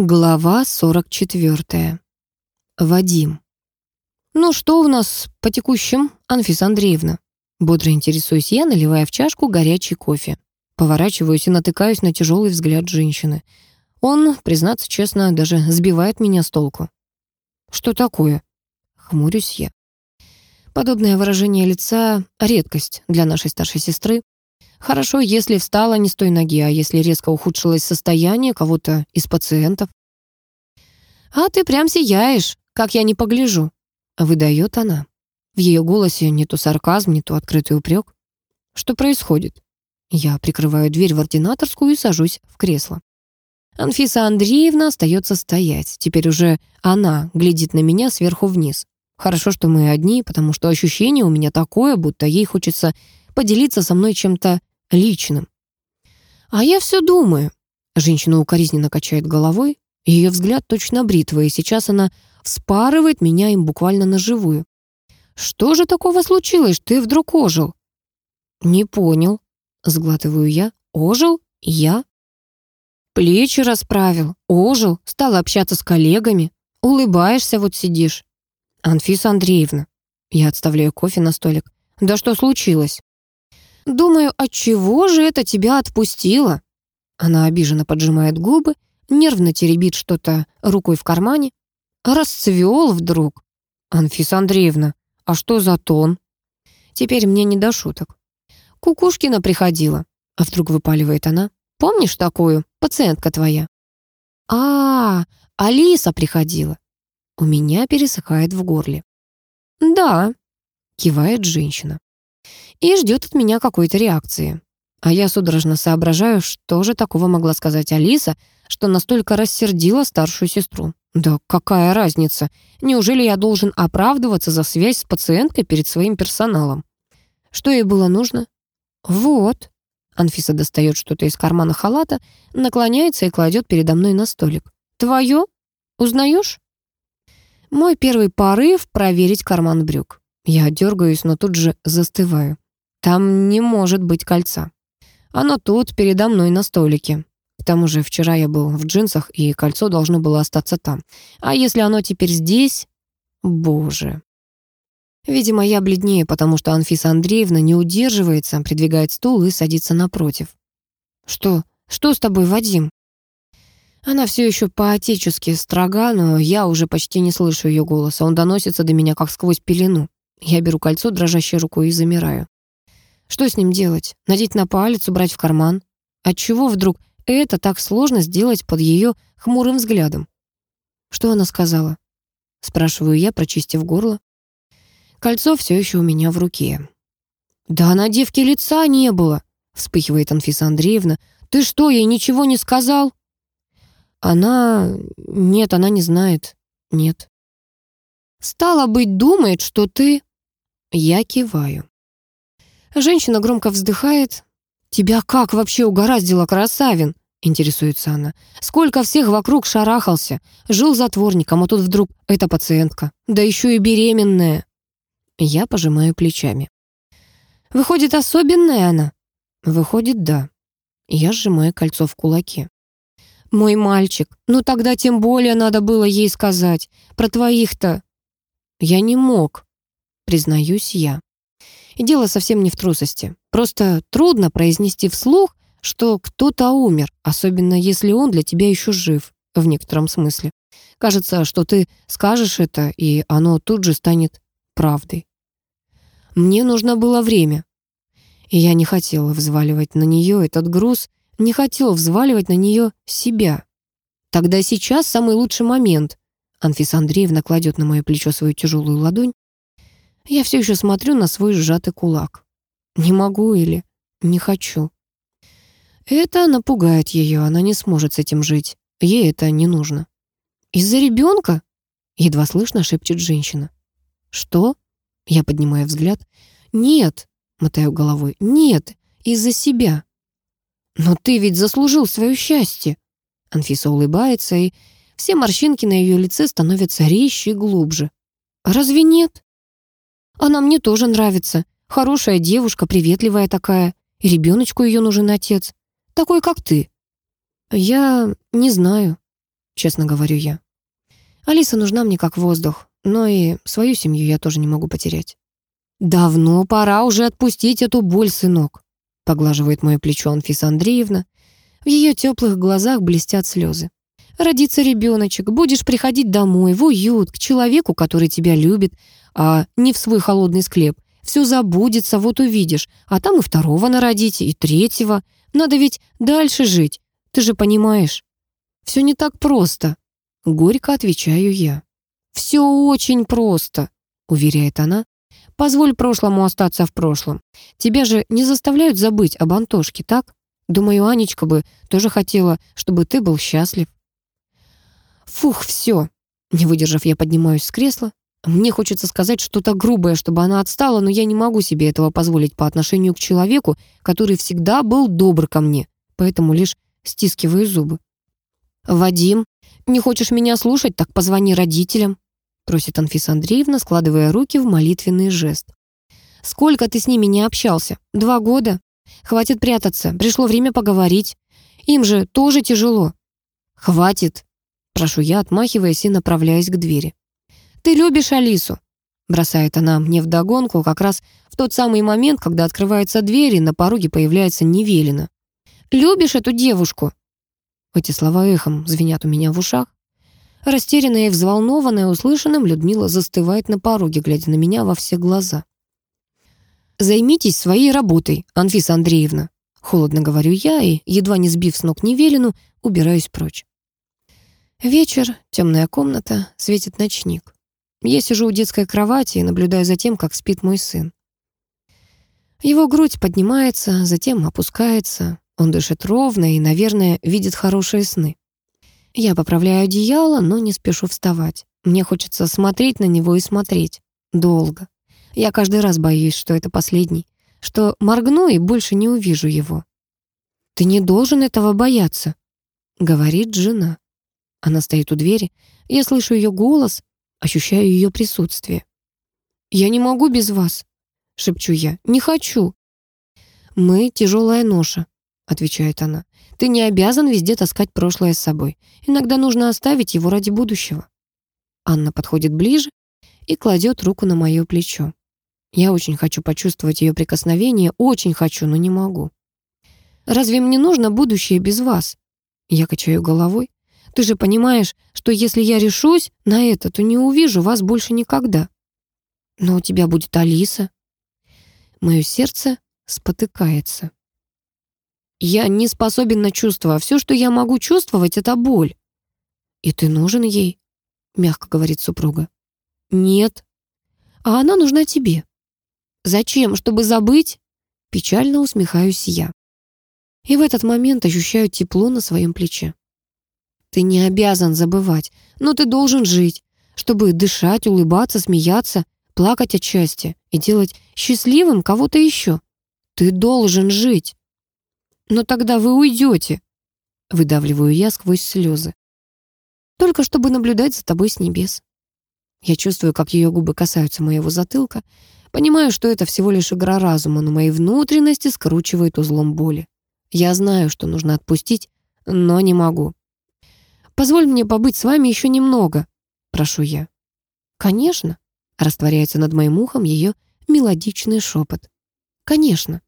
Глава 44. Вадим. «Ну что у нас по текущим, Анфиса Андреевна?» Бодро интересуюсь я, наливая в чашку горячий кофе. Поворачиваюсь и натыкаюсь на тяжелый взгляд женщины. Он, признаться честно, даже сбивает меня с толку. «Что такое?» Хмурюсь я. Подобное выражение лица — редкость для нашей старшей сестры. Хорошо, если встала не с той ноги, а если резко ухудшилось состояние кого-то из пациентов. «А ты прям сияешь, как я не погляжу», — выдает она. В ее голосе не то сарказм, не то открытый упрек. «Что происходит?» Я прикрываю дверь в ординаторскую и сажусь в кресло. Анфиса Андреевна остается стоять. Теперь уже она глядит на меня сверху вниз. Хорошо, что мы одни, потому что ощущение у меня такое, будто ей хочется поделиться со мной чем-то личным. А я все думаю. Женщина укоризненно качает головой. Ее взгляд точно бритва, и сейчас она вспарывает меня им буквально на живую. Что же такого случилось? Ты вдруг ожил? Не понял. Сглатываю я. Ожил? Я? Плечи расправил, ожил, стал общаться с коллегами. Улыбаешься, вот сидишь. Анфиса Андреевна. Я отставляю кофе на столик. Да что случилось? Думаю, от чего же это тебя отпустило? Она обиженно поджимает губы, нервно теребит что-то рукой в кармане. Расцвел вдруг. Анфиса Андреевна, а что за тон? Теперь мне не до шуток. Кукушкина приходила. А вдруг выпаливает она. Помнишь такую? Пациентка твоя. А, -а Алиса приходила. У меня пересыхает в горле. Да, кивает женщина и ждет от меня какой-то реакции. А я судорожно соображаю, что же такого могла сказать Алиса, что настолько рассердила старшую сестру. Да какая разница? Неужели я должен оправдываться за связь с пациенткой перед своим персоналом? Что ей было нужно? Вот. Анфиса достает что-то из кармана халата, наклоняется и кладет передо мной на столик. Твое? Узнаешь? Мой первый порыв — проверить карман брюк. Я дергаюсь, но тут же застываю. Там не может быть кольца. Оно тут, передо мной на столике. К тому же вчера я был в джинсах, и кольцо должно было остаться там. А если оно теперь здесь? Боже. Видимо, я бледнее, потому что Анфиса Андреевна не удерживается, придвигает стул и садится напротив. «Что? Что с тобой, Вадим?» Она все еще по-отечески строга, но я уже почти не слышу ее голоса. Он доносится до меня, как сквозь пелену. Я беру кольцо дрожащей рукой и замираю. Что с ним делать? Надеть на палец, убрать в карман? Отчего вдруг это так сложно сделать под ее хмурым взглядом? Что она сказала? Спрашиваю я, прочистив горло. Кольцо все еще у меня в руке. «Да на девке лица не было», — вспыхивает Анфиса Андреевна. «Ты что, ей ничего не сказал?» «Она... Нет, она не знает. Нет». «Стало быть, думает, что ты...» Я киваю. Женщина громко вздыхает. «Тебя как вообще угораздило, красавин?» Интересуется она. «Сколько всех вокруг шарахался. Жил затворником, а тут вдруг эта пациентка. Да еще и беременная». Я пожимаю плечами. «Выходит, особенная она?» «Выходит, да». Я сжимаю кольцо в кулаке. «Мой мальчик, ну тогда тем более надо было ей сказать. Про твоих-то...» «Я не мог», признаюсь я. И дело совсем не в трусости. Просто трудно произнести вслух, что кто-то умер, особенно если он для тебя еще жив, в некотором смысле. Кажется, что ты скажешь это, и оно тут же станет правдой. Мне нужно было время. И я не хотела взваливать на нее этот груз, не хотела взваливать на нее себя. Тогда сейчас самый лучший момент. Анфиса Андреевна кладет на мое плечо свою тяжелую ладонь. Я все еще смотрю на свой сжатый кулак. Не могу или не хочу. Это напугает ее, она не сможет с этим жить. Ей это не нужно. «Из-за ребенка?» — едва слышно шепчет женщина. «Что?» — я поднимаю взгляд. «Нет», — мотаю головой, — «нет, из-за себя». «Но ты ведь заслужил свое счастье!» Анфиса улыбается, и все морщинки на ее лице становятся резче и глубже. «Разве нет?» Она мне тоже нравится. Хорошая девушка, приветливая такая. И ребеночку ее нужен отец. Такой, как ты. Я не знаю. честно говорю я. Алиса нужна мне как воздух, но и свою семью я тоже не могу потерять. «Давно пора уже отпустить эту боль, сынок», поглаживает мое плечо Анфиса Андреевна. В ее теплых глазах блестят слезы. Родится ребеночек, будешь приходить домой, в уют, к человеку, который тебя любит, а не в свой холодный склеп. Все забудется, вот увидишь. А там и второго народите, и третьего. Надо ведь дальше жить. Ты же понимаешь. Все не так просто. Горько отвечаю я. Все очень просто, уверяет она. Позволь прошлому остаться в прошлом. Тебя же не заставляют забыть об Антошке, так? Думаю, Анечка бы тоже хотела, чтобы ты был счастлив. Фух, все. Не выдержав, я поднимаюсь с кресла. Мне хочется сказать что-то грубое, чтобы она отстала, но я не могу себе этого позволить по отношению к человеку, который всегда был добр ко мне, поэтому лишь стискиваю зубы. «Вадим, не хочешь меня слушать, так позвони родителям», просит Анфиса Андреевна, складывая руки в молитвенный жест. «Сколько ты с ними не общался? Два года? Хватит прятаться, пришло время поговорить. Им же тоже тяжело». «Хватит», прошу я, отмахиваясь и направляясь к двери. «Ты любишь Алису?» Бросает она мне вдогонку как раз в тот самый момент, когда открывается дверь, и на пороге появляется Невелина. «Любишь эту девушку?» Эти слова эхом звенят у меня в ушах. Растерянная и взволнованная услышанным, Людмила застывает на пороге, глядя на меня во все глаза. «Займитесь своей работой, Анфиса Андреевна», холодно говорю я и, едва не сбив с ног Невелину, убираюсь прочь. Вечер, темная комната, светит ночник. Я сижу у детской кровати и наблюдаю за тем, как спит мой сын. Его грудь поднимается, затем опускается. Он дышит ровно и, наверное, видит хорошие сны. Я поправляю одеяло, но не спешу вставать. Мне хочется смотреть на него и смотреть. Долго. Я каждый раз боюсь, что это последний. Что моргну и больше не увижу его. «Ты не должен этого бояться», — говорит жена. Она стоит у двери. Я слышу ее голос, ощущаю ее присутствие. «Я не могу без вас», — шепчу я. «Не хочу». «Мы — тяжелая ноша», — отвечает она. «Ты не обязан везде таскать прошлое с собой. Иногда нужно оставить его ради будущего». Анна подходит ближе и кладет руку на мое плечо. Я очень хочу почувствовать ее прикосновение, очень хочу, но не могу. «Разве мне нужно будущее без вас?» Я качаю головой. Ты же понимаешь, что если я решусь на это, то не увижу вас больше никогда. Но у тебя будет Алиса. Мое сердце спотыкается. Я не способен на чувства. Все, что я могу чувствовать, это боль. И ты нужен ей, мягко говорит супруга. Нет. А она нужна тебе. Зачем? Чтобы забыть? Печально усмехаюсь я. И в этот момент ощущаю тепло на своем плече. Ты не обязан забывать, но ты должен жить, чтобы дышать, улыбаться, смеяться, плакать от счастья и делать счастливым кого-то еще. Ты должен жить. Но тогда вы уйдете, выдавливаю я сквозь слезы. Только чтобы наблюдать за тобой с небес. Я чувствую, как ее губы касаются моего затылка, понимаю, что это всего лишь игра разума, но мои внутренности скручивают узлом боли. Я знаю, что нужно отпустить, но не могу. Позволь мне побыть с вами еще немного, прошу я. Конечно, растворяется над моим ухом ее мелодичный шепот. Конечно.